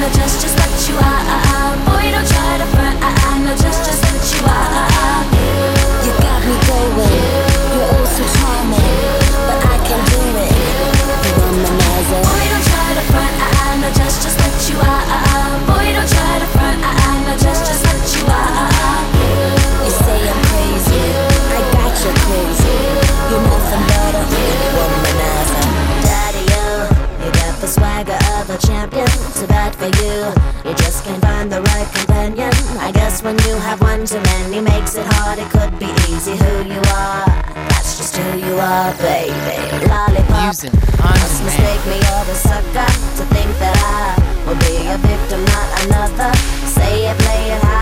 know just, just what you are. Bad for you, you just can't find the right companion. I guess when you have one too many makes it hard. It could be easy who you are. That's just who you are, baby. Lollipop. Must mistake me or the sucker to think that I will be a victim, not another. Say it, play it how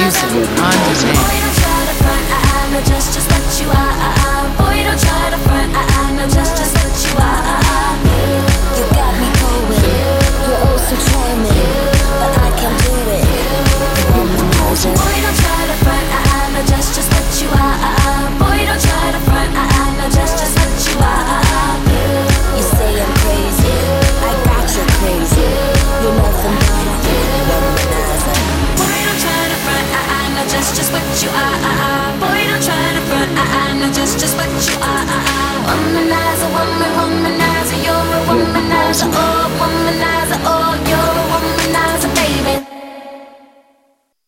Music on demand. just what you are. Boy, don't try to front. I, I know just just what you are.